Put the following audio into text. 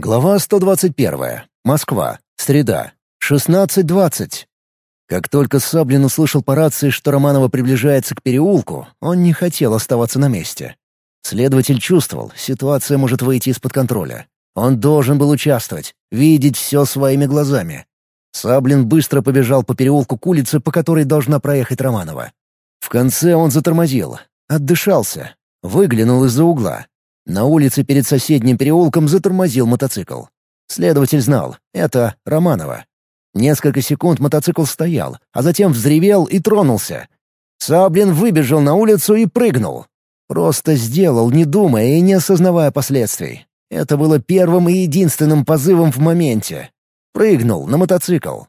Глава 121. Москва. Среда. 16.20. Как только Саблин услышал по рации, что Романова приближается к переулку, он не хотел оставаться на месте. Следователь чувствовал, ситуация может выйти из-под контроля. Он должен был участвовать, видеть все своими глазами. Саблин быстро побежал по переулку к улице, по которой должна проехать Романова. В конце он затормозил, отдышался, выглянул из-за угла. На улице перед соседним переулком затормозил мотоцикл. Следователь знал — это Романова. Несколько секунд мотоцикл стоял, а затем взревел и тронулся. Саблин выбежал на улицу и прыгнул. Просто сделал, не думая и не осознавая последствий. Это было первым и единственным позывом в моменте. Прыгнул на мотоцикл.